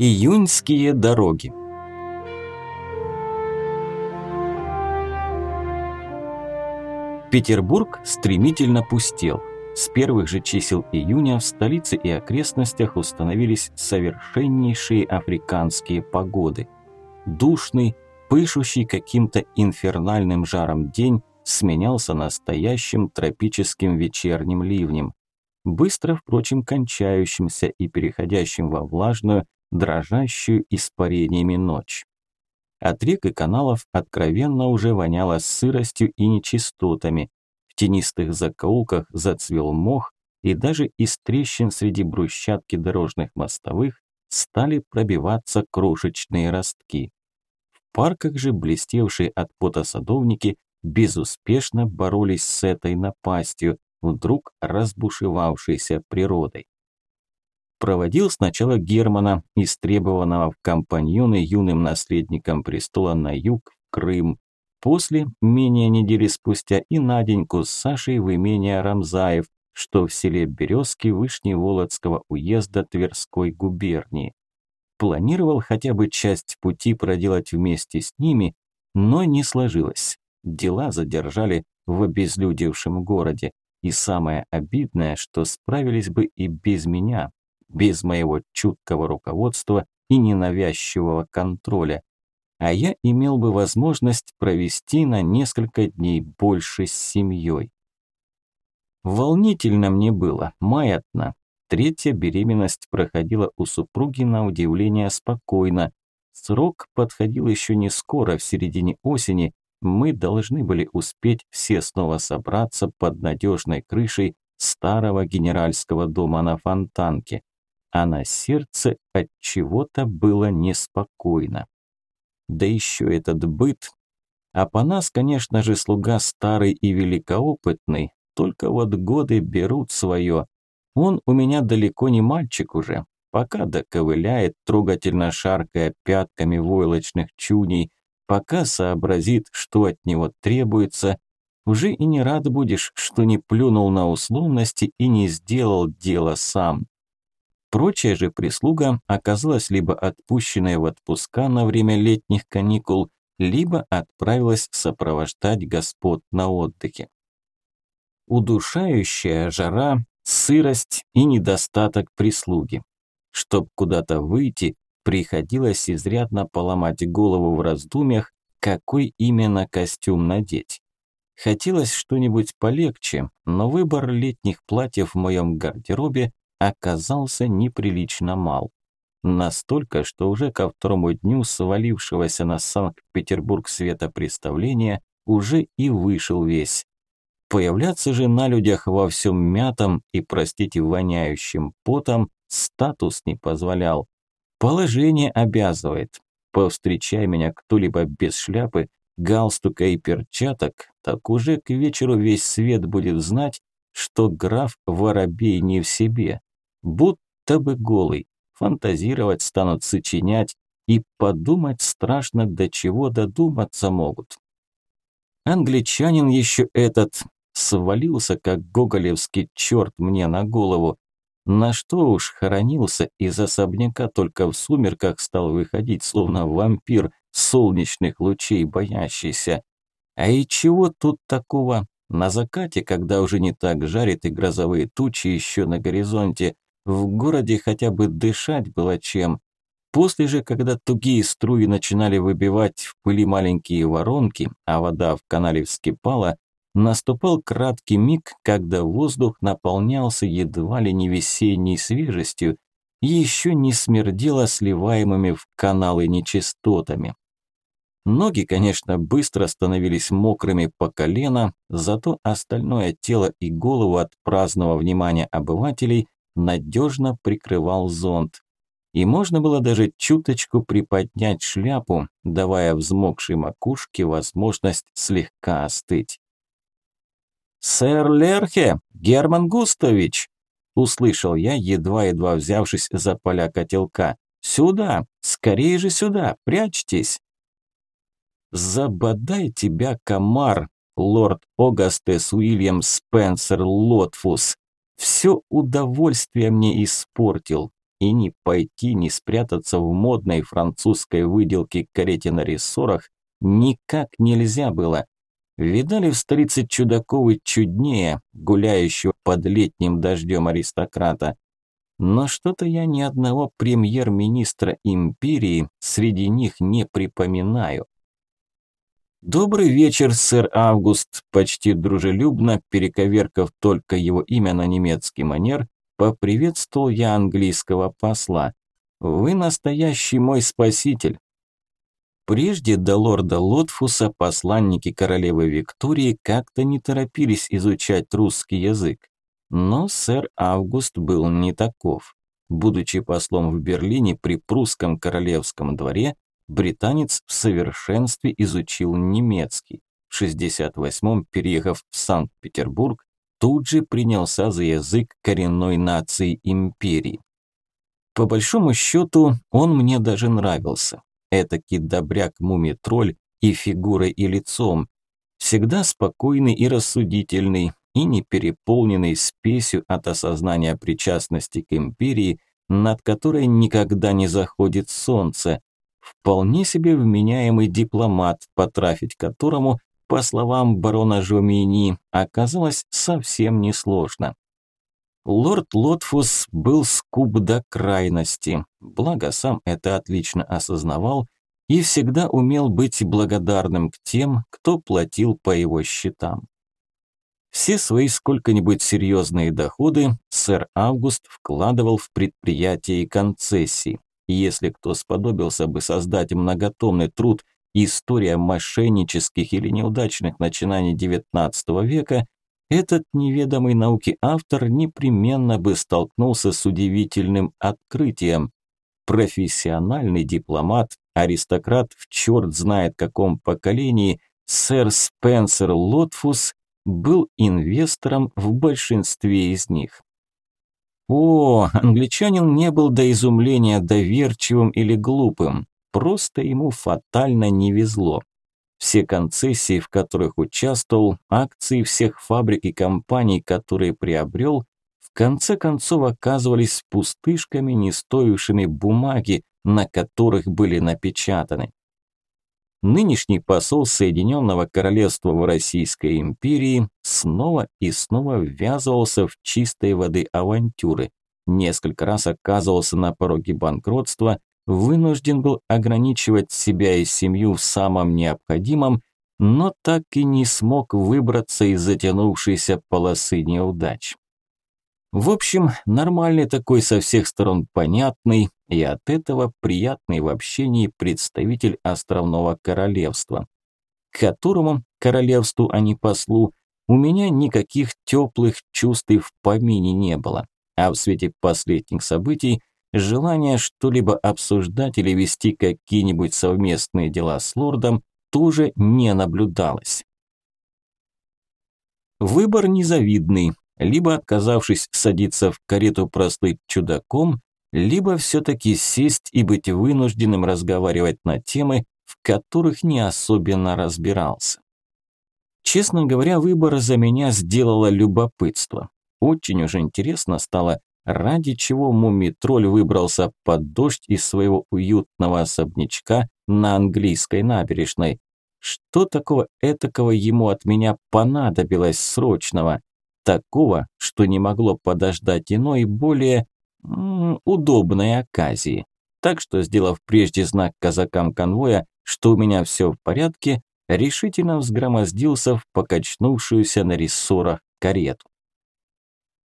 Июньские дороги. Петербург стремительно пустел. С первых же чисел июня в столице и окрестностях установились совершеннейшие африканские погоды. Душный, пышущий каким-то инфернальным жаром день сменялся настоящим тропическим вечерним ливнем, быстро, впрочем, кончающимся и переходящим во влажную, дрожащую испарениями ночь. От рек и каналов откровенно уже воняло сыростью и нечистотами. В тенистых закоулках зацвел мох, и даже из трещин среди брусчатки дорожных мостовых стали пробиваться крошечные ростки. В парках же блестевшие от пота садовники безуспешно боролись с этой напастью, вдруг разбушевавшейся природой проводил сначала Германа, истребованного в компаньоны юным наследником престола на юг, Крым. После, менее недели спустя, и Наденьку с Сашей в имение Рамзаев, что в селе Березки Вышневолодского уезда Тверской губернии. Планировал хотя бы часть пути проделать вместе с ними, но не сложилось. Дела задержали в обезлюдевшем городе. И самое обидное, что справились бы и без меня, без моего чуткого руководства и ненавязчивого контроля. А я имел бы возможность провести на несколько дней больше с семьей. Волнительно мне было, маятно. Третья беременность проходила у супруги на удивление спокойно. Срок подходил еще не скоро, в середине осени. Мы должны были успеть все снова собраться под надежной крышей старого генеральского дома на Фонтанке а на сердце от чего-то было неспокойно. Да еще этот быт. А по нас, конечно же, слуга старый и великоопытный, только вот годы берут свое. Он у меня далеко не мальчик уже, пока доковыляет, трогательно шаркая пятками войлочных чуней, пока сообразит, что от него требуется, уже и не рад будешь, что не плюнул на условности и не сделал дело сам. Прочая же прислуга оказалась либо отпущенная в отпуска на время летних каникул, либо отправилась сопровождать господ на отдыхе. Удушающая жара, сырость и недостаток прислуги. Чтоб куда-то выйти, приходилось изрядно поломать голову в раздумьях, какой именно костюм надеть. Хотелось что-нибудь полегче, но выбор летних платьев в моем гардеробе оказался неприлично мал. Настолько, что уже ко второму дню свалившегося на Санкт-Петербург светопреставления уже и вышел весь. Появляться же на людях во всем мятом и, простите, воняющим потом статус не позволял. Положение обязывает. Повстречай меня кто-либо без шляпы, галстука и перчаток, так уже к вечеру весь свет будет знать, что граф Воробей не в себе будто бы голый. Фантазировать станут, сочинять, и подумать страшно, до чего додуматься могут. Англичанин еще этот свалился, как гоголевский черт мне на голову. На что уж хоронился, из особняка только в сумерках стал выходить, словно вампир солнечных лучей боящийся. А и чего тут такого? На закате, когда уже не так жарит и грозовые тучи еще на горизонте, в городе хотя бы дышать было чем. После же, когда тугие струи начинали выбивать в пыли маленькие воронки, а вода в канале вскипала, наступал краткий миг, когда воздух наполнялся едва ли не весенней свежестью и еще не смердело сливаемыми в каналы нечистотами. Ноги, конечно, быстро становились мокрыми по колено, зато остальное тело и голову от праздного внимания обывателей надежно прикрывал зонт. И можно было даже чуточку приподнять шляпу, давая взмокшей макушке возможность слегка остыть. «Сэр Лерхе, Герман Густавич!» – услышал я, едва-едва взявшись за поля котелка. «Сюда! Скорее же сюда! Прячьтесь!» «Забодай тебя, комар, лорд Огастес Уильям Спенсер Лотфус!» Все удовольствие мне испортил. и не пойти, не спрятаться в модной французской выделке карете на рессорах никак нельзя было. Видали в столице Чудаковы чуднее, гуляющего под летним дождем аристократа. Но что-то я ни одного премьер-министра империи среди них не припоминаю. «Добрый вечер, сэр Август», почти дружелюбно, перековеркав только его имя на немецкий манер, поприветствовал я английского посла. «Вы настоящий мой спаситель». Прежде до лорда Лотфуса посланники королевы Виктории как-то не торопились изучать русский язык. Но сэр Август был не таков. Будучи послом в Берлине при прусском королевском дворе, британец в совершенстве изучил немецкий. В 68-м, переехав в Санкт-Петербург, тут же принялся за язык коренной нации империи. По большому счету, он мне даже нравился. Этакий добряк-муми-тролль и фигурой, и лицом. Всегда спокойный и рассудительный, и не переполненный спесью от осознания причастности к империи, над которой никогда не заходит солнце, Вполне себе вменяемый дипломат, потрафить которому, по словам барона Жомини, оказалось совсем несложно. Лорд Лотфус был скуп до крайности, благо сам это отлично осознавал и всегда умел быть благодарным к тем, кто платил по его счетам. Все свои сколько-нибудь серьезные доходы сэр Август вкладывал в предприятия и концессии. Если кто сподобился бы создать многотомный труд «История мошеннических или неудачных начинаний XIX века», этот неведомый науки автор непременно бы столкнулся с удивительным открытием. Профессиональный дипломат, аристократ в черт знает каком поколении, сэр Спенсер Лотфус был инвестором в большинстве из них. О, англичанин не был до изумления доверчивым или глупым, просто ему фатально не везло. Все концессии, в которых участвовал, акции всех фабрик и компаний, которые приобрел, в конце концов оказывались пустышками, не стоившими бумаги, на которых были напечатаны. Нынешний посол Соединенного Королевства в Российской империи снова и снова ввязывался в чистой воды авантюры, несколько раз оказывался на пороге банкротства, вынужден был ограничивать себя и семью в самом необходимом, но так и не смог выбраться из затянувшейся полосы неудач. В общем, нормальный такой со всех сторон понятный и от этого приятный в общении представитель островного королевства, к которому, королевству, а не послу, у меня никаких теплых чувств и в помине не было, а в свете последних событий желание что-либо обсуждать или вести какие-нибудь совместные дела с лордом тоже не наблюдалось. Выбор незавидный, либо, отказавшись садиться в карету прослыть чудаком, либо все-таки сесть и быть вынужденным разговаривать на темы, в которых не особенно разбирался. Честно говоря, выбор за меня сделало любопытство. Очень уж интересно стало, ради чего мумитроль выбрался под дождь из своего уютного особнячка на английской набережной. Что такого этакого ему от меня понадобилось срочного? Такого, что не могло подождать иной, более м, удобной оказии. Так что, сделав прежде знак казакам конвоя, что у меня все в порядке, решительно взгромоздился в покачнувшуюся на рессорах карету.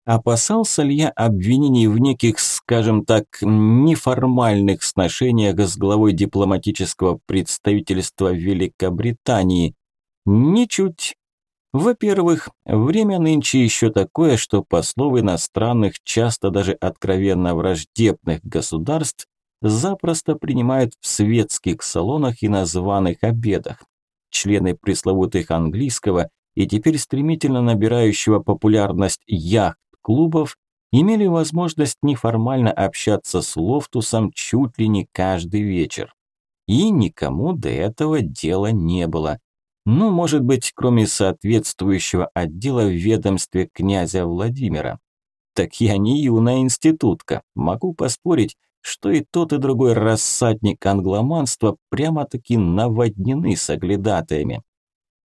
Опасался ли я обвинений в неких, скажем так, неформальных сношениях с главой дипломатического представительства Великобритании? Ничуть. Во-первых, время нынче еще такое, что послов иностранных, часто даже откровенно враждебных государств, запросто принимают в светских салонах и на званых обедах. Члены пресловутых английского и теперь стремительно набирающего популярность яхт-клубов имели возможность неформально общаться с Лофтусом чуть ли не каждый вечер. И никому до этого дела не было. Ну, может быть, кроме соответствующего отдела в ведомстве князя Владимира. Так я не юная институтка. Могу поспорить, что и тот, и другой рассадник англоманства прямо-таки наводнены соглядатаями.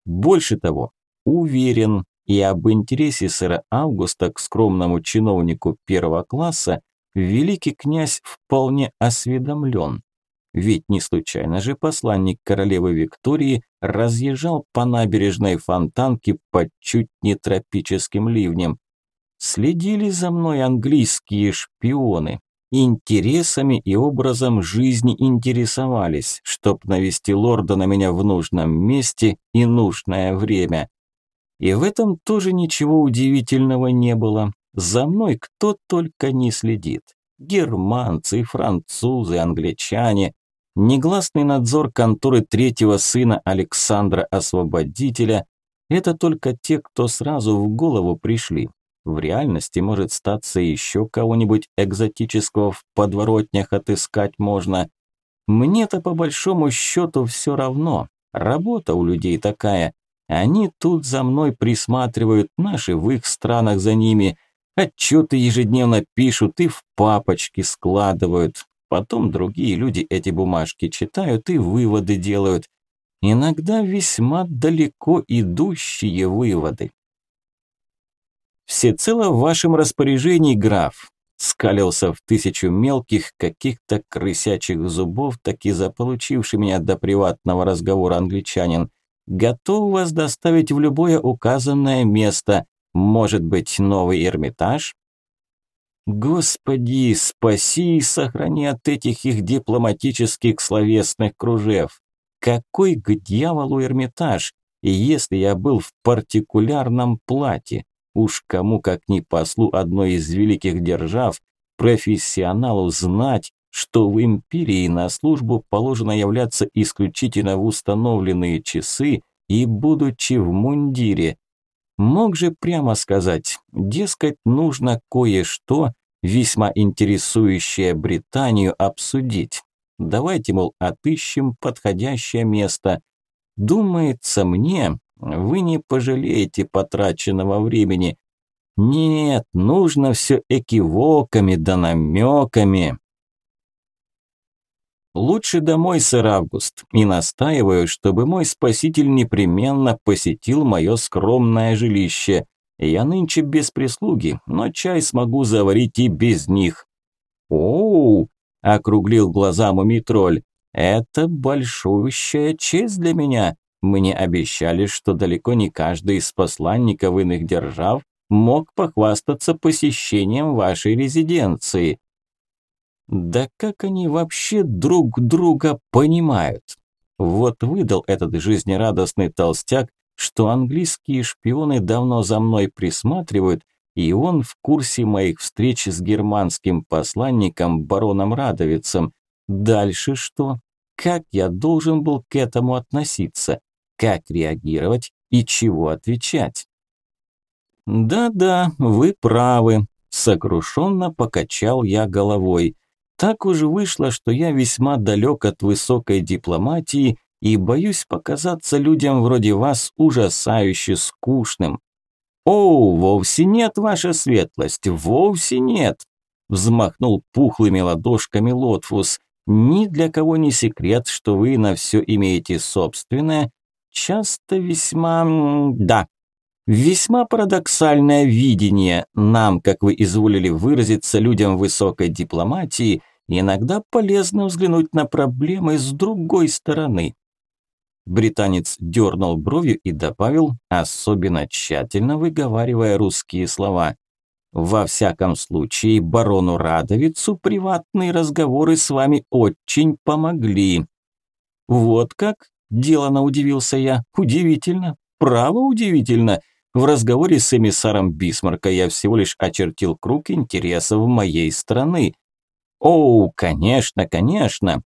Больше того, уверен, и об интересе сэра Августа к скромному чиновнику первого класса великий князь вполне осведомлен. Ведь не случайно же посланник королевы Виктории разъезжал по набережной Фонтанки под чуть не тропическим ливнем. Следили за мной английские шпионы. Интересами и образом жизни интересовались, чтоб навести лорда на меня в нужном месте и нужное время. И в этом тоже ничего удивительного не было. За мной кто только не следит. Германцы, французы, англичане. Негласный надзор конторы третьего сына Александра Освободителя – это только те, кто сразу в голову пришли. В реальности может статься еще кого-нибудь экзотического в подворотнях отыскать можно. Мне-то по большому счету все равно. Работа у людей такая. Они тут за мной присматривают, наши в их странах за ними. Отчеты ежедневно пишут и в папочки складывают. Потом другие люди эти бумажки читают и выводы делают. Иногда весьма далеко идущие выводы. «Всецело в вашем распоряжении, граф», скалился в тысячу мелких каких-то крысячих зубов, так и заполучивший меня до приватного разговора англичанин. Готов вас доставить в любое указанное место. Может быть, новый Эрмитаж? Господи, спаси и сохрани от этих их дипломатических словесных кружев. Какой к дьяволу Эрмитаж, если я был в партикулярном платье? Уж кому, как ни послу одной из великих держав, профессионалу знать, что в империи на службу положено являться исключительно в установленные часы и будучи в мундире. Мог же прямо сказать, дескать, нужно кое-что, весьма интересующее Британию, обсудить. Давайте, мол, отыщем подходящее место. Думается мне, вы не пожалеете потраченного времени. Нет, нужно все экивоками да намеками. Лучше домой, сэр Август, и настаиваю, чтобы мой спаситель непременно посетил мое скромное жилище. Я нынче без прислуги, но чай смогу заварить и без них. Оу, округлил глаза мумитроль. Это большущая честь для меня. Мне обещали, что далеко не каждый из посланников иных держав мог похвастаться посещением вашей резиденции. Да как они вообще друг друга понимают? Вот выдал этот жизнерадостный толстяк, что английские шпионы давно за мной присматривают, и он в курсе моих встреч с германским посланником бароном Радовицем. Дальше что? Как я должен был к этому относиться? Как реагировать и чего отвечать? «Да-да, вы правы», – сокрушенно покачал я головой. Так уж вышло, что я весьма далек от высокой дипломатии и боюсь показаться людям вроде вас ужасающе скучным. «О, вовсе нет, ваша светлость, вовсе нет!» Взмахнул пухлыми ладошками Лотфус. «Ни для кого не секрет, что вы на все имеете собственное, часто весьма... да, весьма парадоксальное видение. Нам, как вы изволили выразиться, людям высокой дипломатии, иногда полезно взглянуть на проблемы с другой стороны. Британец дернул бровью и добавил, особенно тщательно выговаривая русские слова. «Во всяком случае, барону Радовицу приватные разговоры с вами очень помогли». «Вот как?» – делано удивился я. «Удивительно. Право удивительно. В разговоре с эмиссаром Бисмарка я всего лишь очертил круг интересов моей страны. Оу, конечно, конечно.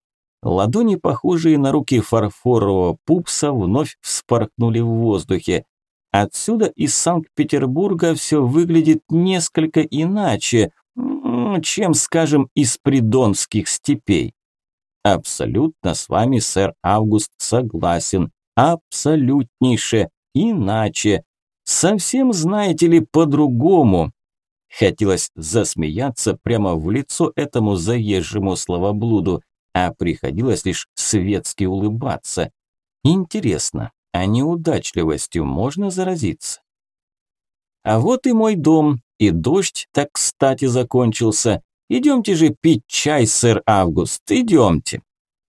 Ладони, похожие на руки фарфорового пупса, вновь вспорхнули в воздухе. Отсюда из Санкт-Петербурга все выглядит несколько иначе, чем, скажем, из придонских степей. Абсолютно с вами, сэр Август, согласен. Абсолютнейше. Иначе. Совсем, знаете ли, по-другому. Хотелось засмеяться прямо в лицо этому заезжему словоблуду, а приходилось лишь светски улыбаться. Интересно, а неудачливостью можно заразиться? А вот и мой дом, и дождь так кстати закончился. Идемте же пить чай, сэр Август, идемте.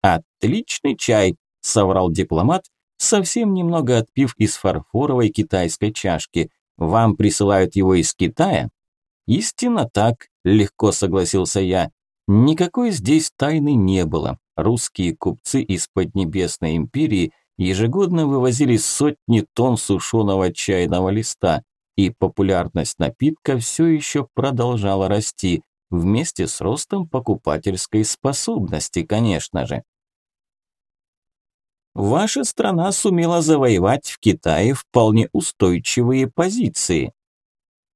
Отличный чай, соврал дипломат, совсем немного отпив из фарфоровой китайской чашки. Вам присылают его из Китая? Истинно так, легко согласился я. Никакой здесь тайны не было. Русские купцы из Поднебесной империи ежегодно вывозили сотни тонн сушеного чайного листа, и популярность напитка все еще продолжала расти, вместе с ростом покупательской способности, конечно же. Ваша страна сумела завоевать в Китае вполне устойчивые позиции.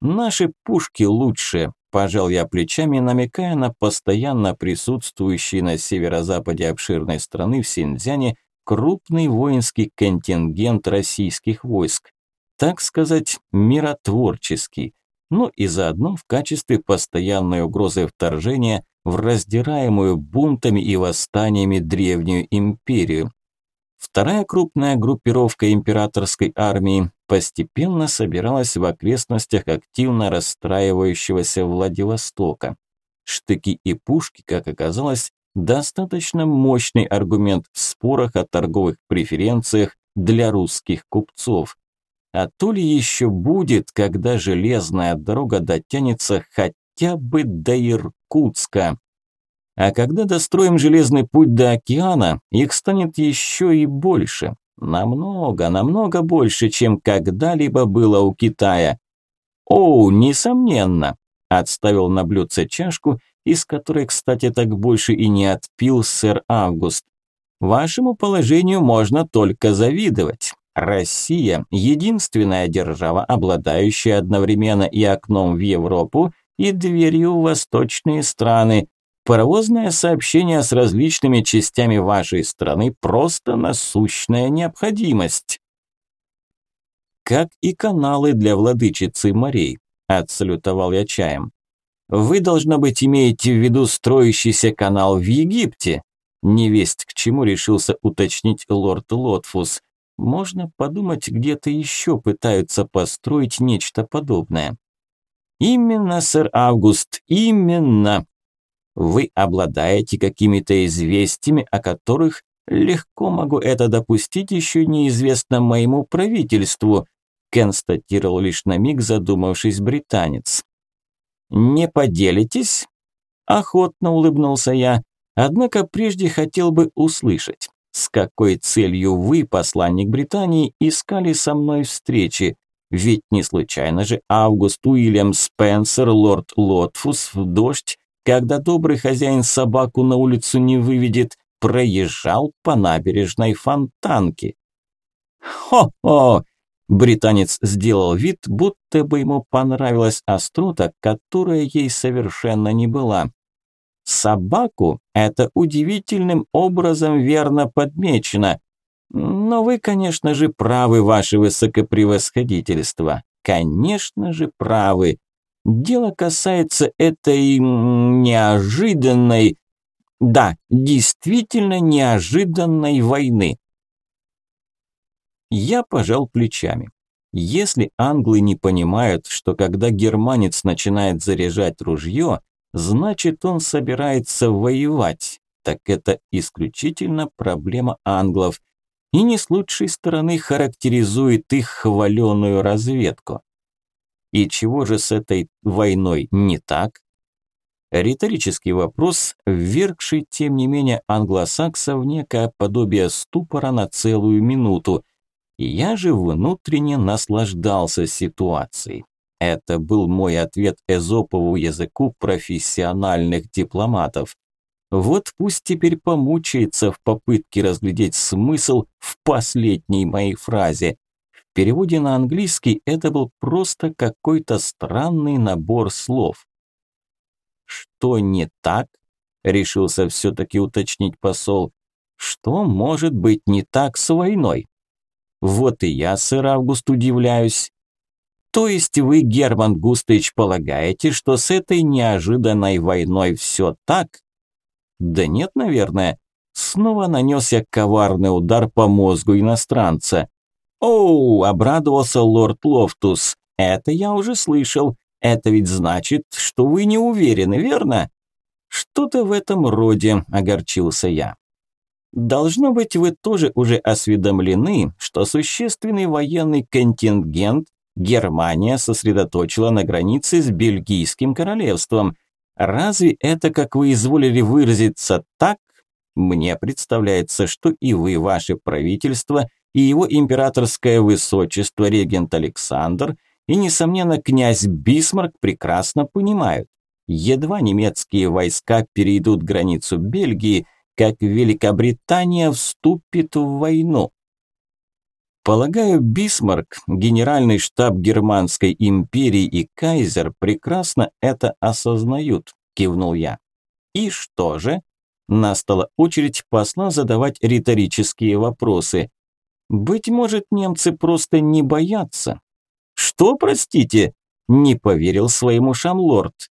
Наши пушки лучше, пожал я плечами, намекая на постоянно присутствующий на северо-западе обширной страны в Синьцзяне крупный воинский контингент российских войск, так сказать, миротворческий, но и заодно в качестве постоянной угрозы вторжения в раздираемую бунтами и восстаниями древнюю империю. Вторая крупная группировка императорской армии постепенно собиралась в окрестностях активно расстраивающегося Владивостока. Штыки и пушки, как оказалось, достаточно мощный аргумент в спорах о торговых преференциях для русских купцов. А то ли еще будет, когда железная дорога дотянется хотя бы до Иркутска. А когда достроим железный путь до океана, их станет еще и больше. Намного, намного больше, чем когда-либо было у Китая. О, несомненно, отставил на блюдце чашку, из которой, кстати, так больше и не отпил сэр Август. Вашему положению можно только завидовать. Россия – единственная держава, обладающая одновременно и окном в Европу, и дверью в восточные страны. Паровозное сообщение с различными частями вашей страны – просто насущная необходимость. Как и каналы для владычицы морей, отсалютовал я чаем. Вы, должно быть, имеете в виду строящийся канал в Египте? Невесть к чему решился уточнить лорд Лотфус – можно подумать, где-то еще пытаются построить нечто подобное. Именно, сэр Август, именно. Вы обладаете какими-то известиями, о которых легко могу это допустить, еще неизвестно моему правительству, констатировал лишь на миг задумавшись британец. Не поделитесь? Охотно улыбнулся я, однако прежде хотел бы услышать. С какой целью вы, посланник Британии, искали со мной встречи? Ведь не случайно же Август Уильям Спенсер, лорд Лотфус, в дождь, когда добрый хозяин собаку на улицу не выведет, проезжал по набережной фонтанки. «Хо-хо!» Британец сделал вид, будто бы ему понравилась острота, которая ей совершенно не была. Собаку это удивительным образом верно подмечено. Но вы, конечно же, правы, ваше высокопревосходительство. Конечно же, правы. Дело касается этой неожиданной, да, действительно неожиданной войны. Я пожал плечами. Если англы не понимают, что когда германец начинает заряжать ружье, значит он собирается воевать. Так это исключительно проблема англов. И не с лучшей стороны характеризует их хваленую разведку. И чего же с этой войной не так? Риторический вопрос, ввергший, тем не менее, англосаксов в некое подобие ступора на целую минуту. Я же внутренне наслаждался ситуацией. Это был мой ответ эзопову языку профессиональных дипломатов. Вот пусть теперь помучается в попытке разглядеть смысл в последней моей фразе. В переводе на английский это был просто какой-то странный набор слов. «Что не так?» – решился все-таки уточнить посол. «Что может быть не так с войной?» «Вот и я, сэр Август, удивляюсь. То есть вы, Герман Густыч, полагаете, что с этой неожиданной войной все так? Да нет, наверное. Снова нанес я коварный удар по мозгу иностранца. «Оу!» – обрадовался лорд Лофтус. «Это я уже слышал. Это ведь значит, что вы не уверены, верно?» «Что-то в этом роде», – огорчился я. «Должно быть, вы тоже уже осведомлены, что существенный военный контингент Германия сосредоточила на границе с Бельгийским королевством. Разве это, как вы изволили выразиться, так? Мне представляется, что и вы, ваше правительство, и его императорское высочество регент Александр, и, несомненно, князь Бисмарк прекрасно понимают. Едва немецкие войска перейдут границу Бельгии, как Великобритания вступит в войну. Полагаю, Бисмарк, генеральный штаб Германской империи и кайзер прекрасно это осознают, кивнул я. И что же? Настала очередь посла задавать риторические вопросы. Быть может, немцы просто не боятся. Что, простите? Не поверил своим ушам лорд.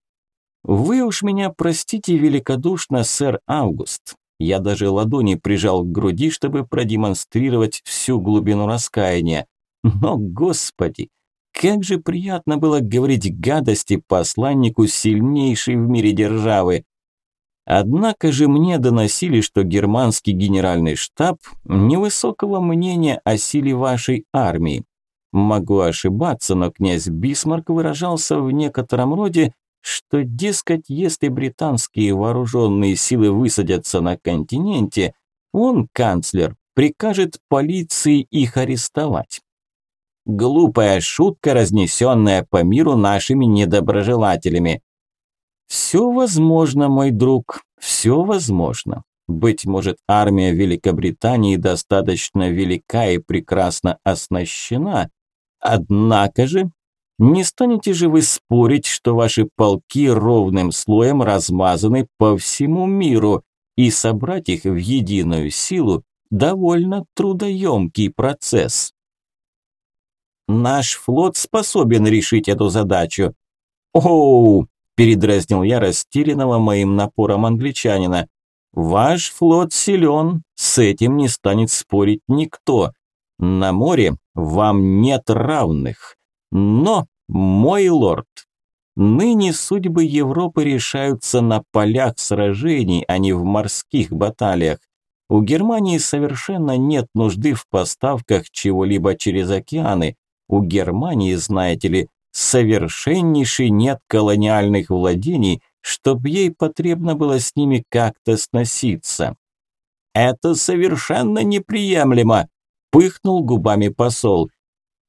Вы уж меня простите великодушно, сэр Август. Я даже ладони прижал к груди, чтобы продемонстрировать всю глубину раскаяния. Но, господи, как же приятно было говорить гадости посланнику сильнейшей в мире державы. Однако же мне доносили, что германский генеральный штаб невысокого мнения о силе вашей армии. Могу ошибаться, но князь Бисмарк выражался в некотором роде что, дескать, если британские вооруженные силы высадятся на континенте, он, канцлер, прикажет полиции их арестовать. Глупая шутка, разнесенная по миру нашими недоброжелателями. Все возможно, мой друг, все возможно. Быть может, армия Великобритании достаточно велика и прекрасно оснащена, однако же не станете же вы спорить, что ваши полки ровным слоем размазаны по всему миру, и собрать их в единую силу довольно трудоемкий процесс. Наш флот способен решить эту задачу. Оу, передразнил я растерянного моим напором англичанина. Ваш флот силен, с этим не станет спорить никто. На море вам нет равных. Но, мой лорд, ныне судьбы Европы решаются на полях сражений, а не в морских баталиях. У Германии совершенно нет нужды в поставках чего-либо через океаны. У Германии, знаете ли, совершеннейший нет колониальных владений, чтобы ей потребно было с ними как-то сноситься. «Это совершенно неприемлемо!» – пыхнул губами посол.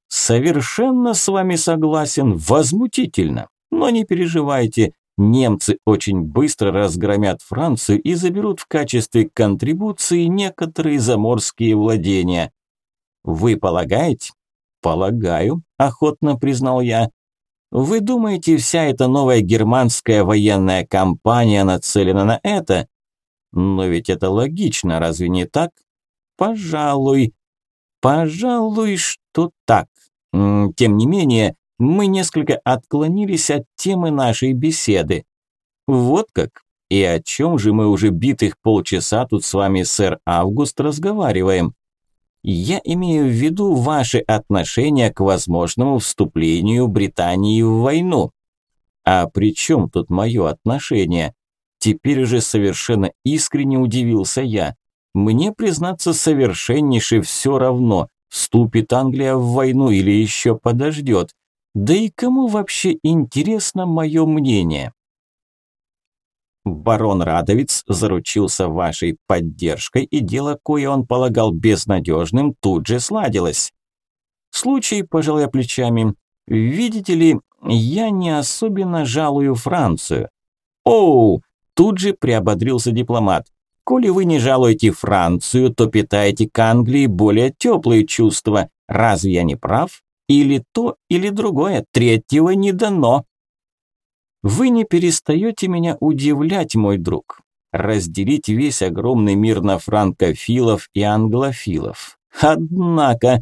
Совершенно с вами согласен, возмутительно. Но не переживайте, немцы очень быстро разгромят Францию и заберут в качестве контрибуции некоторые заморские владения. Вы полагаете? Полагаю, охотно признал я. Вы думаете, вся эта новая германская военная кампания нацелена на это? Но ведь это логично, разве не так? Пожалуй. Пожалуй, что так. Тем не менее, мы несколько отклонились от темы нашей беседы. Вот как? И о чем же мы уже битых полчаса тут с вами, сэр Август, разговариваем? Я имею в виду ваши отношения к возможному вступлению Британии в войну. А при чем тут мое отношение? Теперь уже совершенно искренне удивился я. Мне, признаться, совершеннейше все равно, Вступит Англия в войну или еще подождет? Да и кому вообще интересно мое мнение? Барон Радовец заручился вашей поддержкой, и дело, кое он полагал безнадежным, тут же сладилось. Случай, пожал я плечами, видите ли, я не особенно жалую Францию. Оу, тут же приободрился дипломат. Коли вы не жалуете Францию, то питаете к Англии более теплые чувства. Разве я не прав? Или то, или другое. Третьего не дано. Вы не перестаете меня удивлять, мой друг. Разделить весь огромный мир на франкофилов и англофилов. Однако,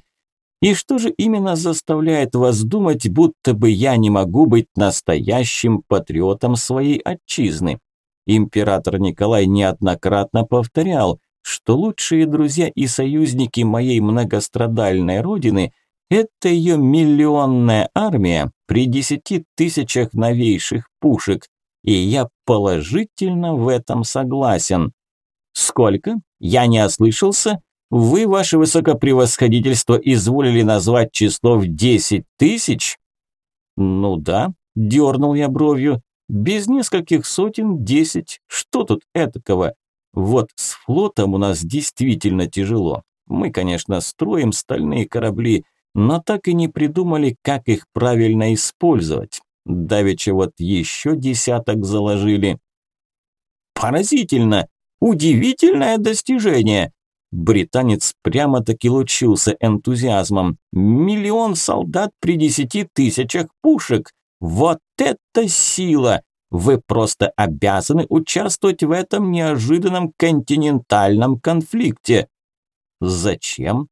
И что же именно заставляет вас думать, будто бы я не могу быть настоящим патриотом своей отчизны? Император Николай неоднократно повторял, что лучшие друзья и союзники моей многострадальной родины – это ее миллионная армия при десяти тысячах новейших пушек, и я положительно в этом согласен. Сколько? Я не ослышался? Вы, ваше высокопревосходительство, изволили назвать число в десять тысяч? Ну да, дернул я бровью. Без нескольких сотен десять. Что тут этакого? Вот с флотом у нас действительно тяжело. Мы, конечно, строим стальные корабли, но так и не придумали, как их правильно использовать. Давеча вот еще десяток заложили. Поразительно! Удивительное достижение! Британец прямо-таки лучился энтузиазмом. Миллион солдат при десяти тысячах пушек. Вот это сила! Вы просто обязаны участвовать в этом неожиданном континентальном конфликте. Зачем?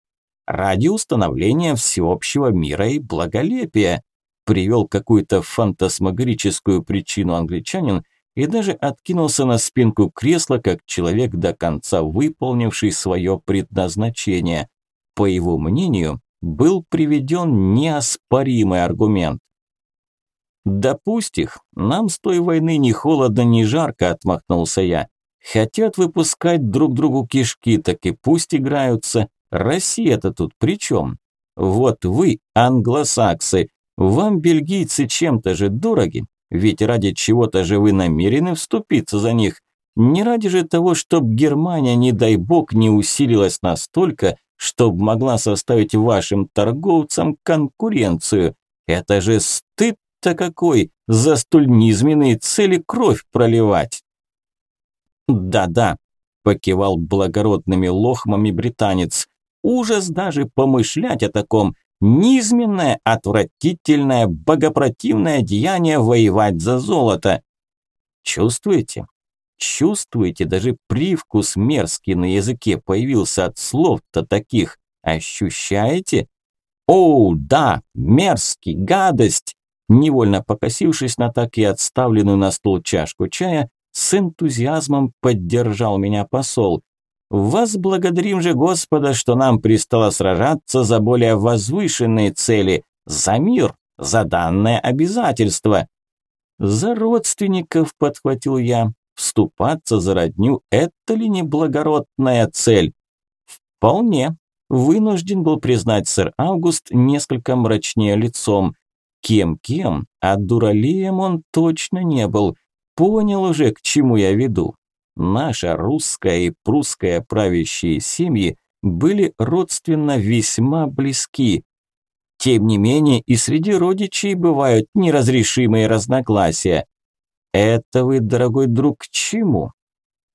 Ради установления всеобщего мира и благолепия. Привел какую-то фантасмагорическую причину англичанин и даже откинулся на спинку кресла, как человек до конца выполнивший свое предназначение. По его мнению, был приведен неоспоримый аргумент. «Да нам с той войны ни холодно, ни жарко», – отмахнулся я. «Хотят выпускать друг другу кишки, так и пусть играются. Россия-то тут при чем? Вот вы, англосаксы, вам бельгийцы чем-то же дороги, ведь ради чего-то же вы намерены вступиться за них. Не ради же того, чтобы Германия, не дай бог, не усилилась настолько, чтобы могла составить вашим торговцам конкуренцию. Это же стыд-то какой, за столь низменные цели кровь проливать. Да-да, покивал благородными лохмами британец. Ужас даже помышлять о таком – Низменное, отвратительное, богопротивное деяние воевать за золото. Чувствуете? Чувствуете, даже привкус мерзкий на языке появился от слов-то таких. Ощущаете? О, да, мерзкий, гадость! Невольно покосившись на так и отставленную на стол чашку чая, с энтузиазмом поддержал меня посол. Возблагодарим же Господа, что нам пристало сражаться за более возвышенные цели, за мир, за данное обязательство. За родственников, подхватил я, вступаться за родню – это ли не благородная цель? Вполне. Вынужден был признать сэр Август несколько мрачнее лицом. Кем-кем, а дуралеем он точно не был. Понял уже, к чему я веду. Наша русская и прусская правящие семьи были родственно весьма близки. Тем не менее, и среди родичей бывают неразрешимые разногласия. Это вы, дорогой друг, к чему?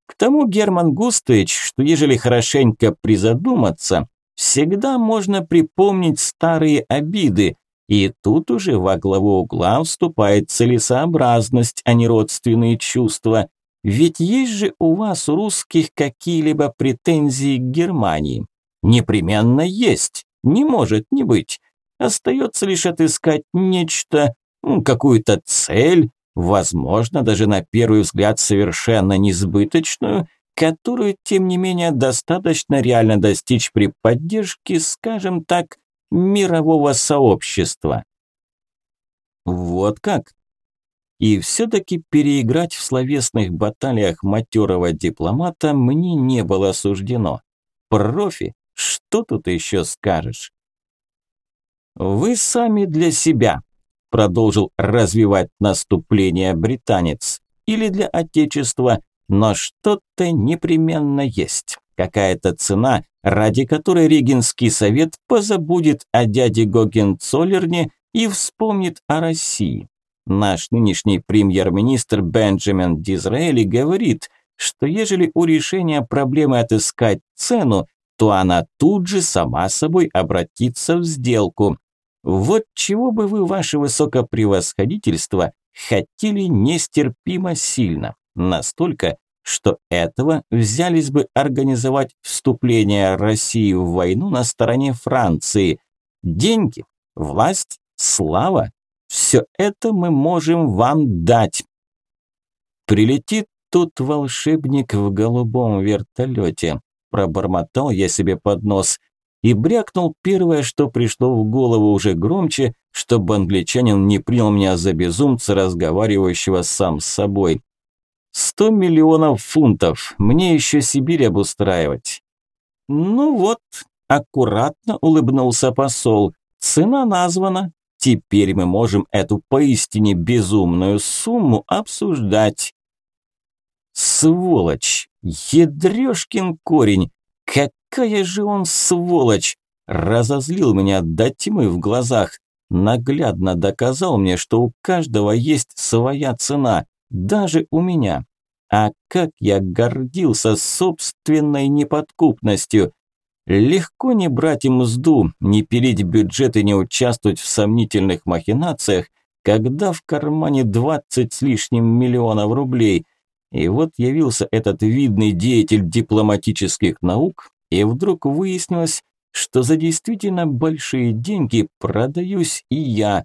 К тому, Герман Густович, что ежели хорошенько призадуматься, всегда можно припомнить старые обиды, и тут уже во главу угла вступает целесообразность, а не родственные чувства. Ведь есть же у вас, у русских, какие-либо претензии к Германии? Непременно есть, не может не быть. Остается лишь отыскать нечто, какую-то цель, возможно, даже на первый взгляд совершенно несбыточную, которую, тем не менее, достаточно реально достичь при поддержке, скажем так, мирового сообщества. Вот как? И все-таки переиграть в словесных баталиях матерого дипломата мне не было суждено. Профи, что тут еще скажешь? «Вы сами для себя», – продолжил развивать наступление британец, «или для Отечества, но что-то непременно есть, какая-то цена, ради которой Регенский совет позабудет о дяде Гогенцоллерне и вспомнит о России. Наш нынешний премьер-министр Бенджамин Дизраэли говорит, что ежели у решения проблемы отыскать цену, то она тут же сама собой обратится в сделку. Вот чего бы вы, ваше высокопревосходительство, хотели нестерпимо сильно, настолько, что этого взялись бы организовать вступление России в войну на стороне Франции. Деньги, власть, слава – все это мы можем вам дать. Прилетит тут волшебник в голубом вертолете. Пробормотал я себе под нос и брякнул первое, что пришло в голову уже громче, чтобы англичанин не принял меня за безумца, разговаривающего сам с собой. Сто миллионов фунтов, мне еще Сибирь обустраивать. Ну вот, аккуратно улыбнулся посол, цена названа, теперь мы можем эту поистине безумную сумму обсуждать. Сволочь, ядрёшкин корень, какая же он сволочь! Разозлил меня до тьмы в глазах, наглядно доказал мне, что у каждого есть своя цена, даже у меня. А как я гордился собственной неподкупностью. Легко не брать им мзду, не пилить бюджет и не участвовать в сомнительных махинациях, когда в кармане 20 с лишним миллионов рублей. И вот явился этот видный деятель дипломатических наук, и вдруг выяснилось, что за действительно большие деньги продаюсь и я.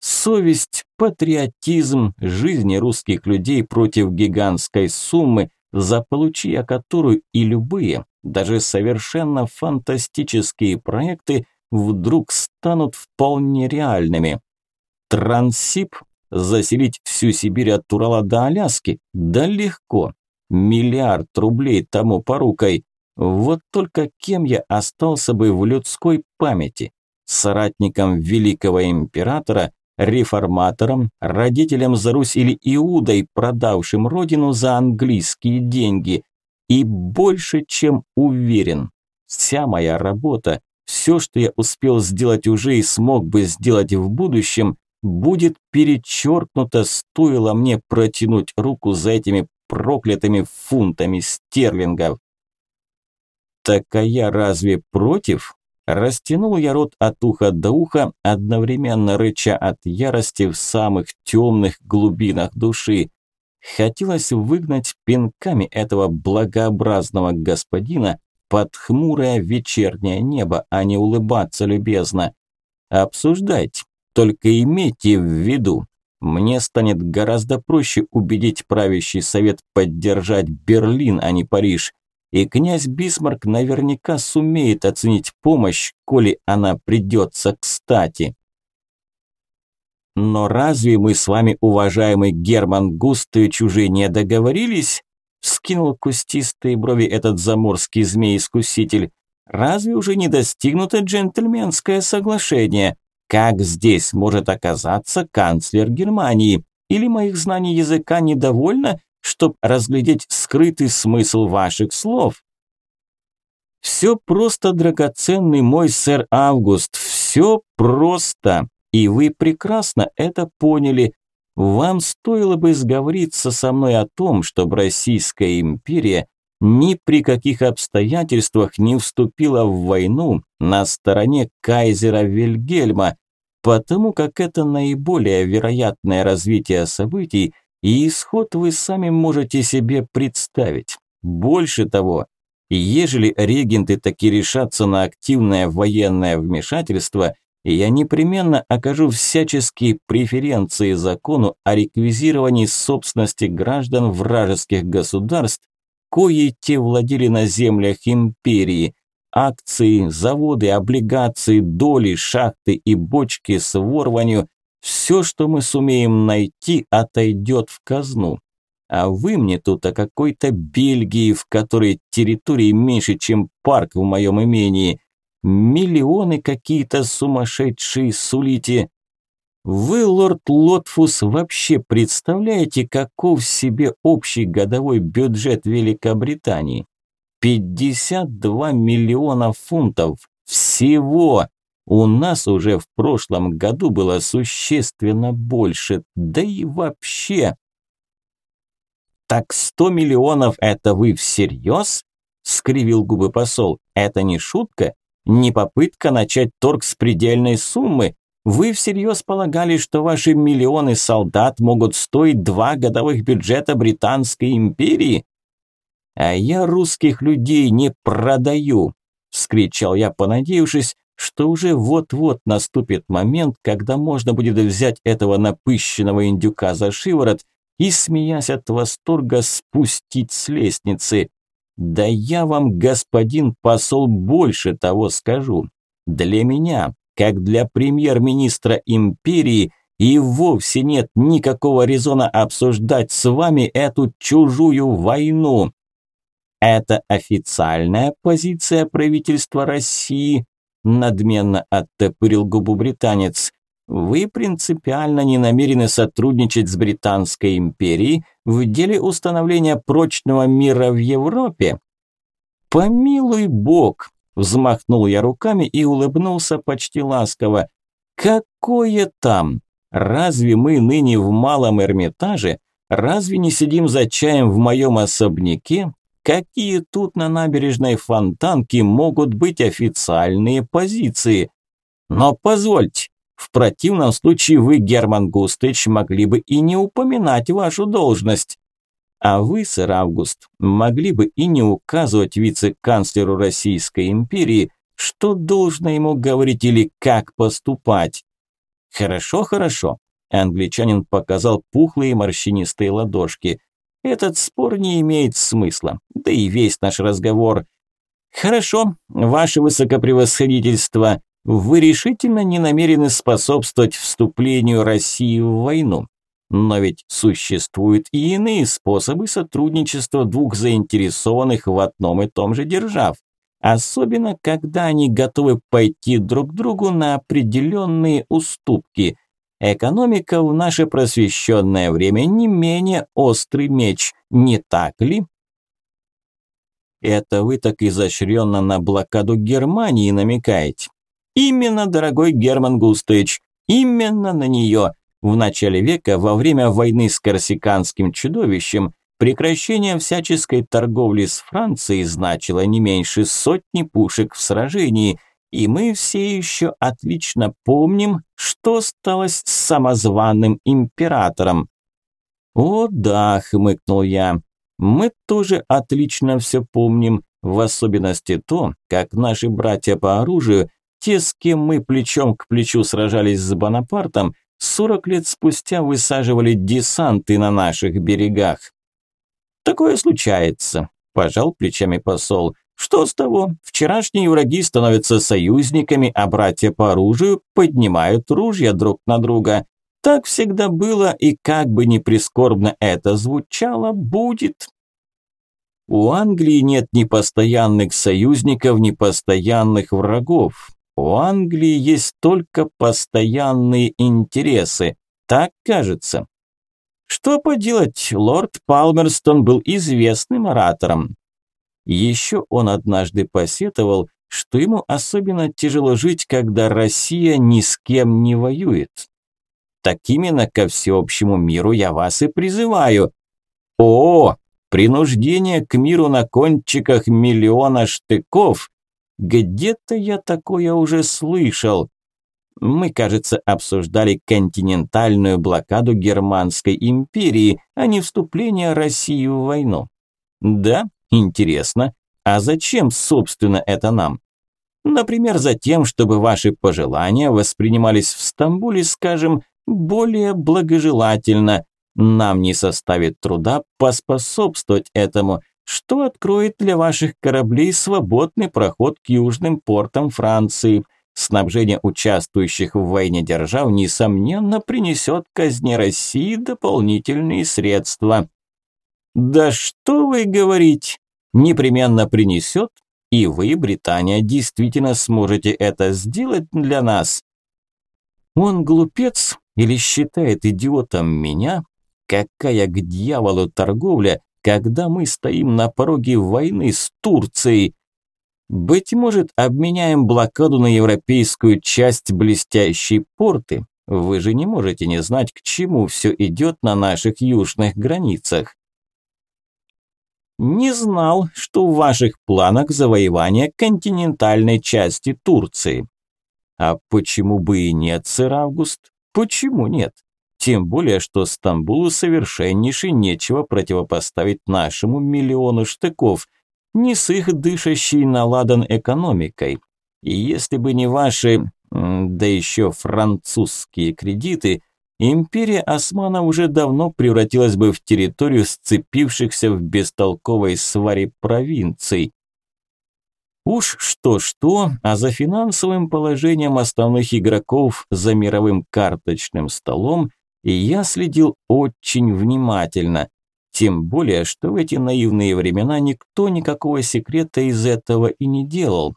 Совесть, патриотизм, жизни русских людей против гигантской суммы, заполучия которую и любые, даже совершенно фантастические проекты вдруг станут вполне реальными. Трансип заселить всю Сибирь от Урала до Аляски? Да легко. Миллиард рублей тому порукой. Вот только кем я остался бы в людской памяти? Соратником великого императора реформатором, родителем за Русь или Иудой, продавшим родину за английские деньги. И больше, чем уверен, вся моя работа, все, что я успел сделать уже и смог бы сделать в будущем, будет перечеркнуто, стоило мне протянуть руку за этими проклятыми фунтами стерлингов. Так а я разве против? Растянул я рот от уха до уха, одновременно рыча от ярости в самых темных глубинах души. Хотелось выгнать пинками этого благообразного господина под хмурое вечернее небо, а не улыбаться любезно. Обсуждайте, только имейте в виду, мне станет гораздо проще убедить правящий совет поддержать Берлин, а не Париж и князь Бисмарк наверняка сумеет оценить помощь, коли она придется кстати. Но разве мы с вами, уважаемый Герман Густович, уже не договорились? Скинул кустистые брови этот заморский змей-искуситель. Разве уже не достигнуто джентльменское соглашение? Как здесь может оказаться канцлер Германии? Или моих знаний языка недовольно, чтобы разглядеть скрытый смысл ваших слов. Все просто, драгоценный мой сэр Август, все просто. И вы прекрасно это поняли. Вам стоило бы сговориться со мной о том, чтобы Российская империя ни при каких обстоятельствах не вступила в войну на стороне кайзера Вильгельма, потому как это наиболее вероятное развитие событий, и исход вы сами можете себе представить. Больше того, ежели регенты таки решатся на активное военное вмешательство, я непременно окажу всяческие преференции закону о реквизировании собственности граждан вражеских государств, кои те владели на землях империи, акции, заводы, облигации, доли, шахты и бочки с ворванью, все, что мы сумеем найти, отойдет в казну. А вы мне тут о какой-то Бельгии, в которой территории меньше, чем парк в моем имении. Миллионы какие-то сумасшедшие сулите. Вы, лорд Лотфус, вообще представляете, каков себе общий годовой бюджет Великобритании? 52 миллиона фунтов. Всего! У нас уже в прошлом году было существенно больше, да и вообще. Так сто миллионов это вы всерьез? Скривил губы посол. Это не шутка? Не попытка начать торг с предельной суммы? Вы всерьез полагали, что ваши миллионы солдат могут стоить два годовых бюджета Британской империи? А я русских людей не продаю, вскричал я, понадеявшись, что уже вот-вот наступит момент, когда можно будет взять этого напыщенного индюка за шиворот и, смеясь от восторга, спустить с лестницы. Да я вам, господин посол, больше того скажу. Для меня, как для премьер-министра империи, и вовсе нет никакого резона обсуждать с вами эту чужую войну. Это официальная позиция правительства России, надменно оттопырил губу британец. Вы принципиально не намерены сотрудничать с Британской империей в деле установления прочного мира в Европе? Помилуй бог, взмахнул я руками и улыбнулся почти ласково. Какое там? Разве мы ныне в малом Эрмитаже? Разве не сидим за чаем в моем особняке? Какие тут на набережной Фонтанки могут быть официальные позиции? Но позвольте, в противном случае вы, Герман Густыч, могли бы и не упоминать вашу должность. А вы, сэр Август, могли бы и не указывать вице-канцлеру Российской империи, что должно ему говорить или как поступать. Хорошо, хорошо. Англичанин показал пухлые морщинистые ладошки. Этот спор не имеет смысла, да и весь наш разговор. Хорошо, ваше высокопревосходительство, вы решительно не намерены способствовать вступлению России в войну. Но ведь существуют и иные способы сотрудничества двух заинтересованных в одном и том же держав. Особенно, когда они готовы пойти друг другу на определенные уступки. Экономика в наше просвещенное время не менее острый меч, не так ли? Это вы так изощренно на блокаду Германии намекаете. Именно, дорогой Герман Густыч, именно на нее. В начале века, во время войны с корсиканским чудовищем, прекращение всяческой торговли с Францией значило не меньше сотни пушек в сражении, и мы все еще отлично помним, что стало с самозваным императором. «О да», – хмыкнул я, – «мы тоже отлично все помним, в особенности то, как наши братья по оружию те, с кем мы плечом к плечу сражались с Бонапартом, 40 лет спустя высаживали десанты на наших берегах. Такое случается, пожал плечами посол. Что с того? Вчерашние враги становятся союзниками, а братья по оружию поднимают ружья друг на друга. Так всегда было, и как бы ни прискорбно это звучало, будет. У Англии нет ни постоянных союзников, ни постоянных врагов. У Англии есть только постоянные интересы, так кажется. Что поделать, лорд Палмерстон был известным оратором. Еще он однажды посетовал, что ему особенно тяжело жить, когда Россия ни с кем не воюет. Так именно ко всеобщему миру я вас и призываю. О, принуждение к миру на кончиках миллиона штыков где-то я такое уже слышал. Мы, кажется, обсуждали континентальную блокаду Германской империи, а не вступление России в войну. Да, интересно. А зачем, собственно, это нам? Например, за тем, чтобы ваши пожелания воспринимались в Стамбуле, скажем, более благожелательно. Нам не составит труда поспособствовать этому – что откроет для ваших кораблей свободный проход к южным портам Франции. Снабжение участвующих в войне держав, несомненно, принесет казне России дополнительные средства. Да что вы говорите? Непременно принесет, и вы, Британия, действительно сможете это сделать для нас. Он глупец или считает идиотом меня? Какая к дьяволу торговля, когда мы стоим на пороге войны с Турцией. Быть может, обменяем блокаду на европейскую часть блестящей порты? Вы же не можете не знать, к чему все идет на наших южных границах. Не знал, что в ваших планах завоевание континентальной части Турции. А почему бы и нет, сэр Август? Почему нет? Тем более, что Стамбулу совершеннейше нечего противопоставить нашему миллиону штыков, не с их дышащей на ладан экономикой. И если бы не ваши, да еще французские кредиты, империя Османа уже давно превратилась бы в территорию сцепившихся в бестолковой сваре провинций. Уж что-что, а за финансовым положением основных игроков за мировым карточным столом я следил очень внимательно. Тем более, что в эти наивные времена никто никакого секрета из этого и не делал.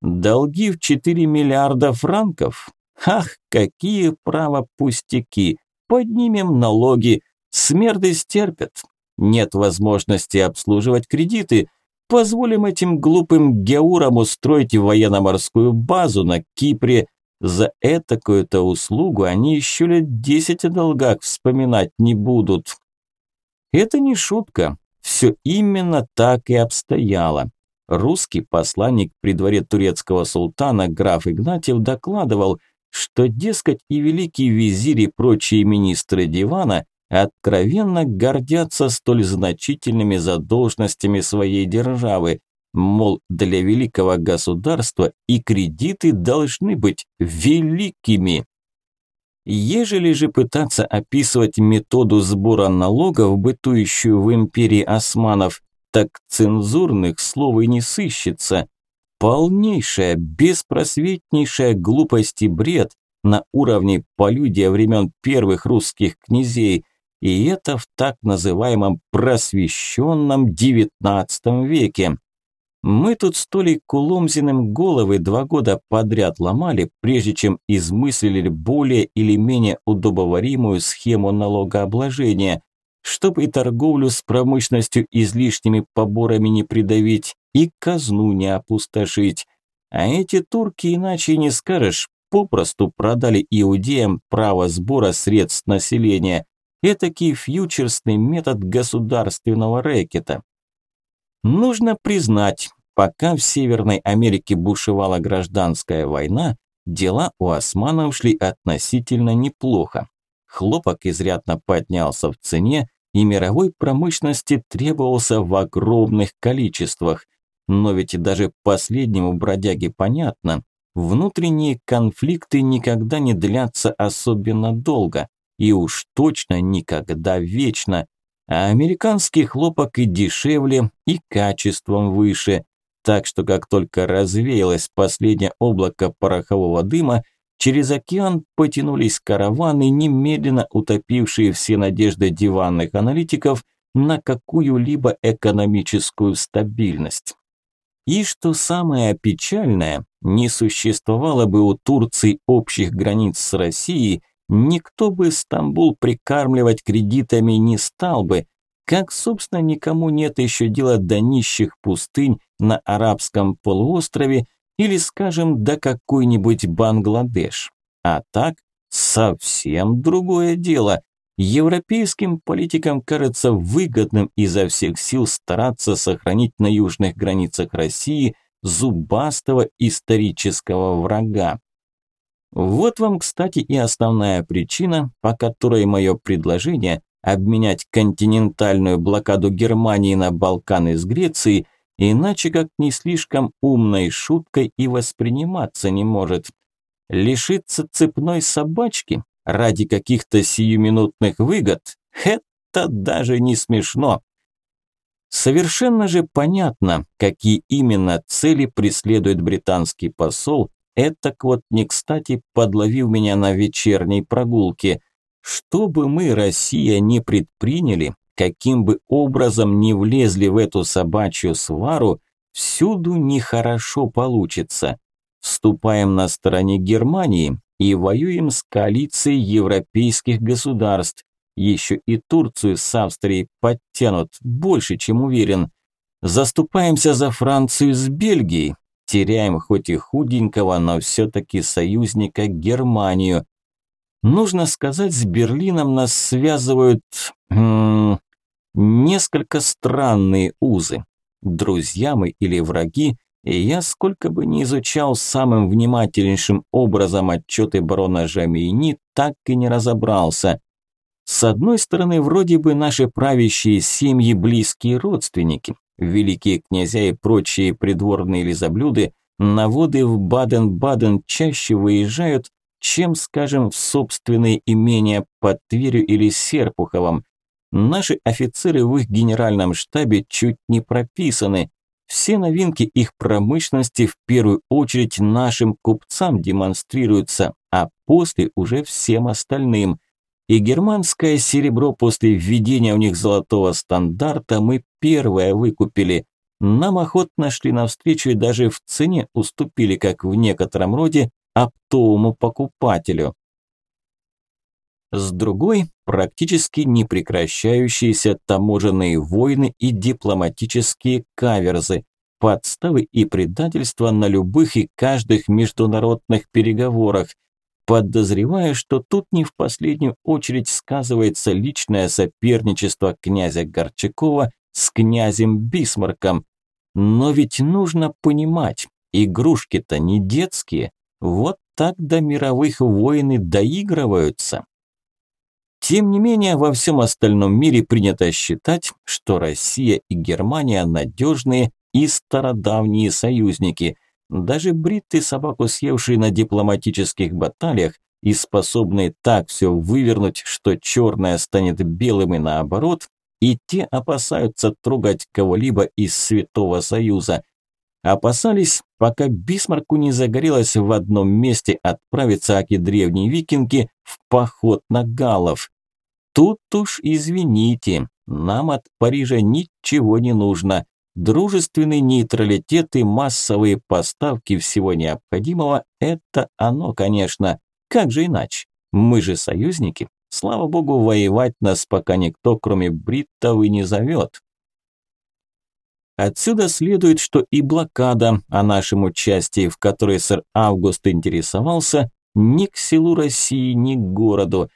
Долги в 4 миллиарда франков? Ах, какие право пустяки! Поднимем налоги, смерды стерпят. Нет возможности обслуживать кредиты – Позволим этим глупым геурам устроить военно-морскую базу на Кипре. За этакую-то услугу они еще лет десять о долгах вспоминать не будут. Это не шутка. Все именно так и обстояло. Русский посланник при дворе турецкого султана граф Игнатьев докладывал, что, дескать, и великий визирь и прочие министры дивана откровенно гордятся столь значительными задолженностями своей державы, мол, для великого государства и кредиты должны быть великими. Ежели же пытаться описывать методу сбора налогов, бытующую в империи османов, так цензурных слов и не сыщется. Полнейшая, беспросветнейшая глупость и бред на уровне полюдия времен первых русских князей, и это в так называемом просвещенном XIX веке. Мы тут с Толей Куломзиным головы два года подряд ломали, прежде чем измыслили более или менее удобоваримую схему налогообложения, чтобы и торговлю с промышленностью излишними поборами не придавить, и казну не опустошить. А эти турки, иначе не скажешь, попросту продали иудеям право сбора средств населения, Этакий фьючерсный метод государственного рэкета. Нужно признать, пока в Северной Америке бушевала гражданская война, дела у османов шли относительно неплохо. Хлопок изрядно поднялся в цене, и мировой промышленности требовался в огромных количествах. Но ведь даже последнему бродяге понятно, внутренние конфликты никогда не длятся особенно долго и уж точно никогда вечно. А американский хлопок и дешевле, и качеством выше. Так что как только развеялось последнее облако порохового дыма, через океан потянулись караваны, немедленно утопившие все надежды диванных аналитиков на какую-либо экономическую стабильность. И что самое печальное, не существовало бы у Турции общих границ с Россией, никто бы Стамбул прикармливать кредитами не стал бы, как, собственно, никому нет еще дела до нищих пустынь на арабском полуострове или, скажем, до какой-нибудь Бангладеш. А так, совсем другое дело. Европейским политикам кажется выгодным изо всех сил стараться сохранить на южных границах России зубастого исторического врага. Вот вам, кстати, и основная причина, по которой мое предложение обменять континентальную блокаду Германии на Балканы с Грецией иначе как не слишком умной шуткой и восприниматься не может. Лишиться цепной собачки ради каких-то сиюминутных выгод – это даже не смешно. Совершенно же понятно, какие именно цели преследует британский посол, Этак вот не кстати подловил меня на вечерней прогулке. Что бы мы, Россия, не предприняли, каким бы образом не влезли в эту собачью свару, всюду нехорошо получится. Вступаем на стороне Германии и воюем с коалицией европейских государств. Еще и Турцию с Австрией подтянут, больше, чем уверен. Заступаемся за Францию с Бельгией, теряем хоть и худенького, но все-таки союзника Германию. Нужно сказать, с Берлином нас связывают м несколько странные узы. Друзья мы или враги, и я сколько бы ни изучал самым внимательнейшим образом отчеты барона Жамейни, так и не разобрался. С одной стороны, вроде бы наши правящие семьи близкие родственники, великие князья и прочие придворные лизоблюды на воды в Баден-Баден чаще выезжают, чем, скажем, в собственные имения под Тверью или Серпуховым. Наши офицеры в их генеральном штабе чуть не прописаны. Все новинки их промышленности в первую очередь нашим купцам демонстрируются, а после уже всем остальным. И германское серебро после введения у них золотого стандарта мы первое выкупили. Нам охотно шли навстречу и даже в цене уступили, как в некотором роде, оптовому покупателю. С другой – практически непрекращающиеся таможенные войны и дипломатические каверзы, подставы и предательства на любых и каждых международных переговорах. Подозреваю, что тут не в последнюю очередь сказывается личное соперничество князя Горчакова с князем Бисмарком. Но ведь нужно понимать, игрушки-то не детские, вот так до мировых войн и доигрываются. Тем не менее, во всем остальном мире принято считать, что Россия и Германия надежные и стародавние союзники. Даже бритты, собаку съевшие на дипломатических баталиях и способные так все вывернуть, что черное станет белым и наоборот, и те опасаются трогать кого-либо из Святого Союза. Опасались, пока Бисмарку не загорелось в одном месте отправиться аки древние викинги в поход на галлов. Тут уж извините, нам от Парижа ничего не нужно. Дружественный нейтралитет и массовые поставки всего необходимого – это оно, конечно. Как же иначе? Мы же союзники. Слава богу, воевать нас пока никто, кроме бриттов, и не зовет. Отсюда следует, что и блокада о нашем участии, в которой сэр Август интересовался, ни к селу России, ни к городу.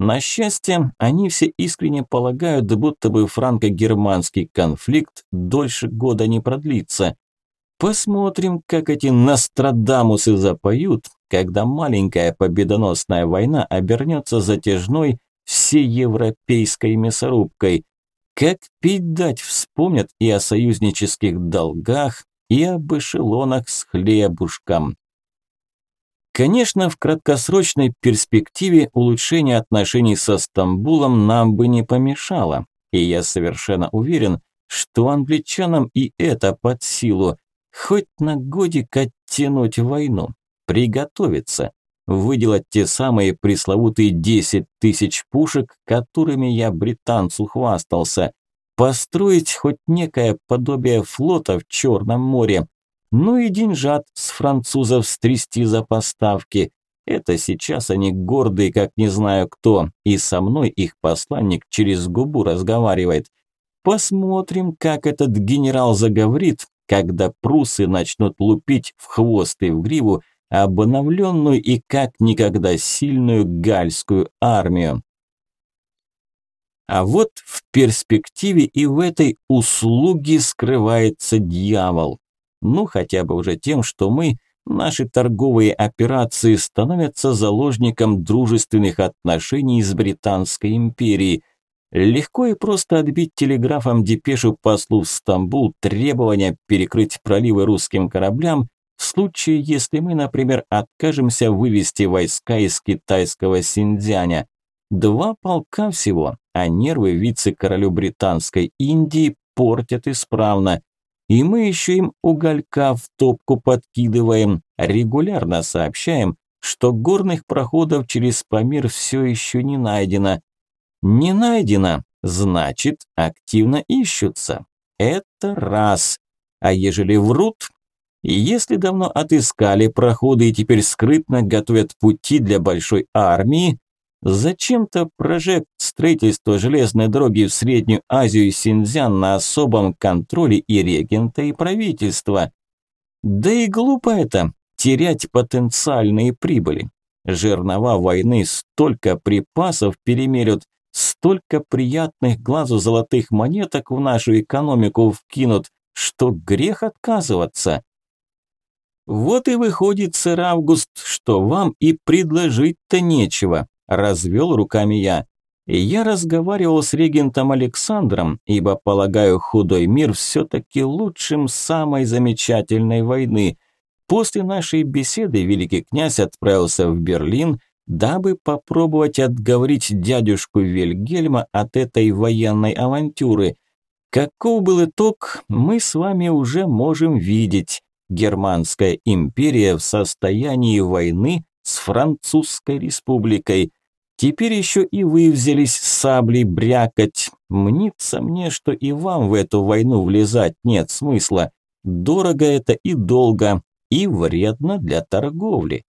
На счастье, они все искренне полагают, будто бы франко-германский конфликт дольше года не продлится. Посмотрим, как эти Нострадамусы запоют, когда маленькая победоносная война обернется затяжной всеевропейской мясорубкой. Как пить дать вспомнят и о союзнических долгах, и об эшелонах с хлебушком. Конечно, в краткосрочной перспективе улучшение отношений со Стамбулом нам бы не помешало, и я совершенно уверен, что англичанам и это под силу, хоть на годик оттянуть войну, приготовиться, выделать те самые пресловутые 10 тысяч пушек, которыми я британцу хвастался, построить хоть некое подобие флота в Черном море, ну и деньжат с французов стрясти за поставки. Это сейчас они гордые, как не знаю кто, и со мной их посланник через губу разговаривает. Посмотрим, как этот генерал заговорит, когда прусы начнут лупить в хвост и в гриву обновленную и как никогда сильную гальскую армию. А вот в перспективе и в этой услуге скрывается дьявол. Ну, хотя бы уже тем, что мы, наши торговые операции, становятся заложником дружественных отношений с Британской империей. Легко и просто отбить телеграфом депешу послу в Стамбул требования перекрыть проливы русским кораблям в случае, если мы, например, откажемся вывести войска из китайского Синьцзяня. Два полка всего, а нервы вице-королю британской Индии портят исправно. И мы еще им уголька в топку подкидываем, регулярно сообщаем, что горных проходов через Памир все еще не найдено. Не найдено, значит, активно ищутся. Это раз. А ежели врут, и если давно отыскали проходы и теперь скрытно готовят пути для большой армии, зачем-то прожект строительства железной дороги в Среднюю Азию и Синьцзян на особом контроле и регента, и правительства. Да и глупо это – терять потенциальные прибыли. Жернова войны столько припасов перемерят, столько приятных глазу золотых монеток в нашу экономику вкинут, что грех отказываться. Вот и выходит, сэр Август, что вам и предложить-то нечего, развел руками я. Я разговаривал с регентом Александром, ибо полагаю худой мир все-таки лучшим самой замечательной войны. После нашей беседы великий князь отправился в Берлин, дабы попробовать отговорить дядюшку Вильгельма от этой военной авантюры. Каков был итог, мы с вами уже можем видеть. Германская империя в состоянии войны с Французской республикой. Теперь еще и вы взялись саблей брякать. Мнится мне, что и вам в эту войну влезать нет смысла. Дорого это и долго, и вредно для торговли.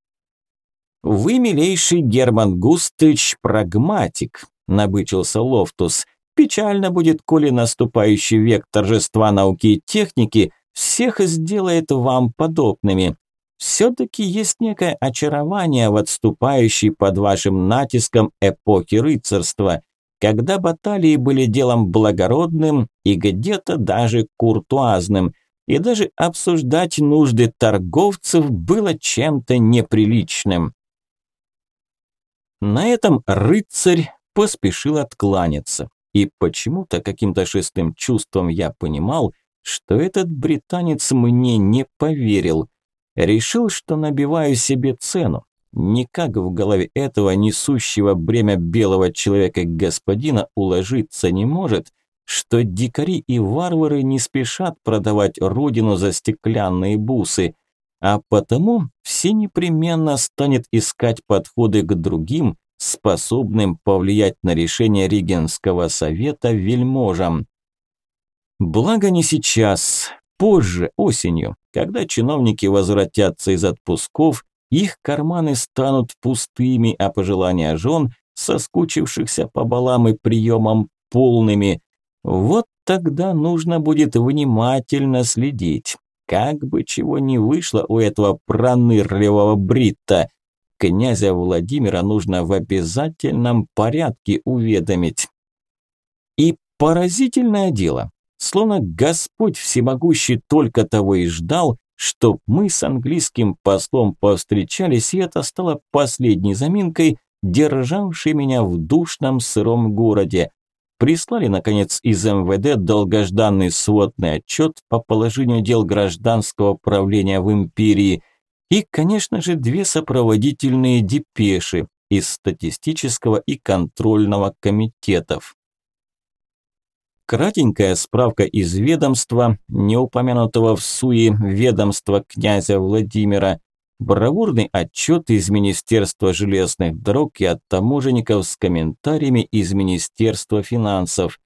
«Вы, милейший Герман Густыч, прагматик», – набычился Лофтус. «Печально будет, коли наступающий век торжества науки и техники всех сделает вам подобными. Все-таки есть некое очарование в отступающей под вашим натиском эпохи рыцарства, когда баталии были делом благородным и где-то даже куртуазным, и даже обсуждать нужды торговцев было чем-то неприличным. На этом рыцарь поспешил откланяться, и почему-то каким-то шестым чувством я понимал, что этот британец мне не поверил. Решил, что набиваю себе цену. Никак в голове этого несущего бремя белого человека господина уложиться не может, что дикари и варвары не спешат продавать родину за стеклянные бусы, а потому все непременно станет искать подходы к другим, способным повлиять на решение Регенского совета вельможам. Благо не сейчас, позже, осенью, когда чиновники возвратятся из отпусков, их карманы станут пустыми, а пожелания жен, соскучившихся по балам и приемам, полными, вот тогда нужно будет внимательно следить. Как бы чего не вышло у этого пронырливого Бритта. Князя Владимира нужно в обязательном порядке уведомить. И поразительное дело. Словно Господь всемогущий только того и ждал, чтоб мы с английским послом повстречались, и это стало последней заминкой, державшей меня в душном сыром городе. Прислали, наконец, из МВД долгожданный сводный отчет по положению дел гражданского правления в империи и, конечно же, две сопроводительные депеши из статистического и контрольного комитетов. Кратенькая справка из ведомства, не упомянутого в суе ведомства князя Владимира, Бравурный отчет из Министерства железных дорог и от таможенников с комментариями из Министерства финансов.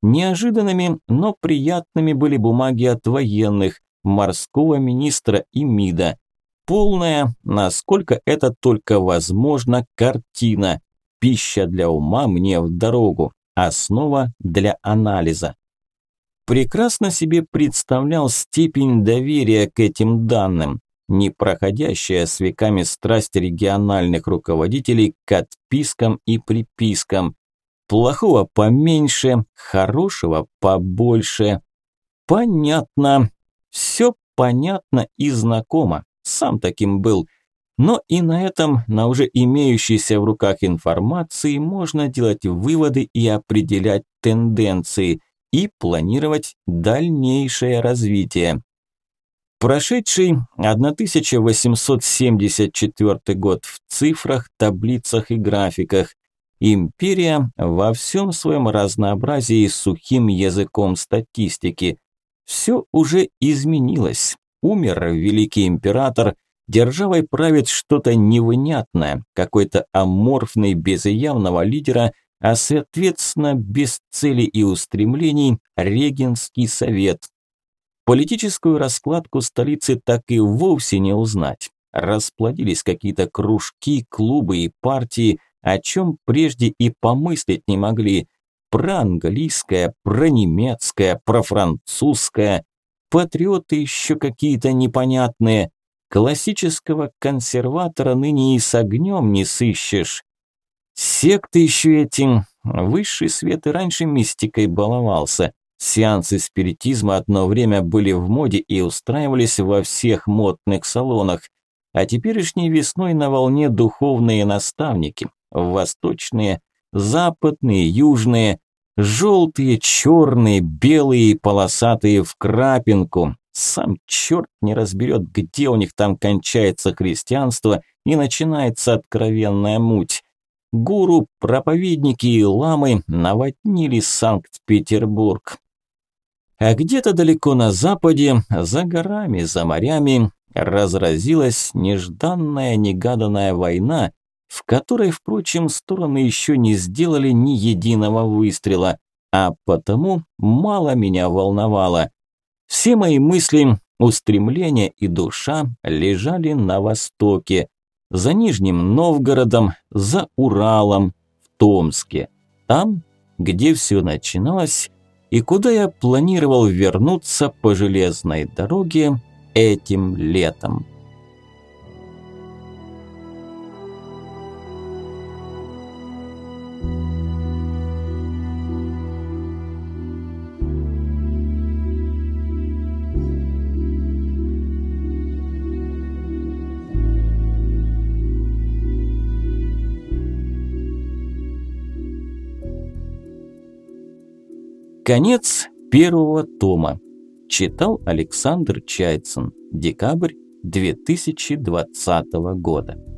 Неожиданными, но приятными были бумаги от военных, морского министра и МИДа. Полная, насколько это только возможно, картина. Пища для ума мне в дорогу, основа для анализа. Прекрасно себе представлял степень доверия к этим данным не проходящая с веками страсть региональных руководителей к отпискам и припискам. Плохого поменьше, хорошего побольше. Понятно. Все понятно и знакомо. Сам таким был. Но и на этом, на уже имеющейся в руках информации, можно делать выводы и определять тенденции и планировать дальнейшее развитие. Прошедший 1874 год в цифрах, таблицах и графиках. Империя во всем своем разнообразии сухим языком статистики. Все уже изменилось. Умер великий император, державой правит что-то невнятное, какой-то аморфный без явного лидера, а соответственно без цели и устремлений Регенский совет, Политическую раскладку столицы так и вовсе не узнать. Расплодились какие-то кружки, клубы и партии, о чем прежде и помыслить не могли. Про английское, про немецкое, про французское. Патриоты еще какие-то непонятные. Классического консерватора ныне и с огнем не сыщешь. Секты еще этим. Высший свет и раньше мистикой баловался. Сеансы спиритизма одно время были в моде и устраивались во всех модных салонах, а теперешней весной на волне духовные наставники, восточные, западные, южные, желтые, черные, белые, полосатые в крапинку, Сам черт не разберет, где у них там кончается христианство и начинается откровенная муть. Гуру, проповедники и ламы наводнили Санкт-Петербург. А где-то далеко на западе, за горами, за морями, разразилась нежданная, негаданная война, в которой, впрочем, стороны еще не сделали ни единого выстрела, а потому мало меня волновало. Все мои мысли, устремления и душа лежали на востоке, за Нижним Новгородом, за Уралом, в Томске, там, где все начиналось и куда я планировал вернуться по железной дороге этим летом. Конец первого тома. Читал Александр Чайцин. Декабрь 2020 года.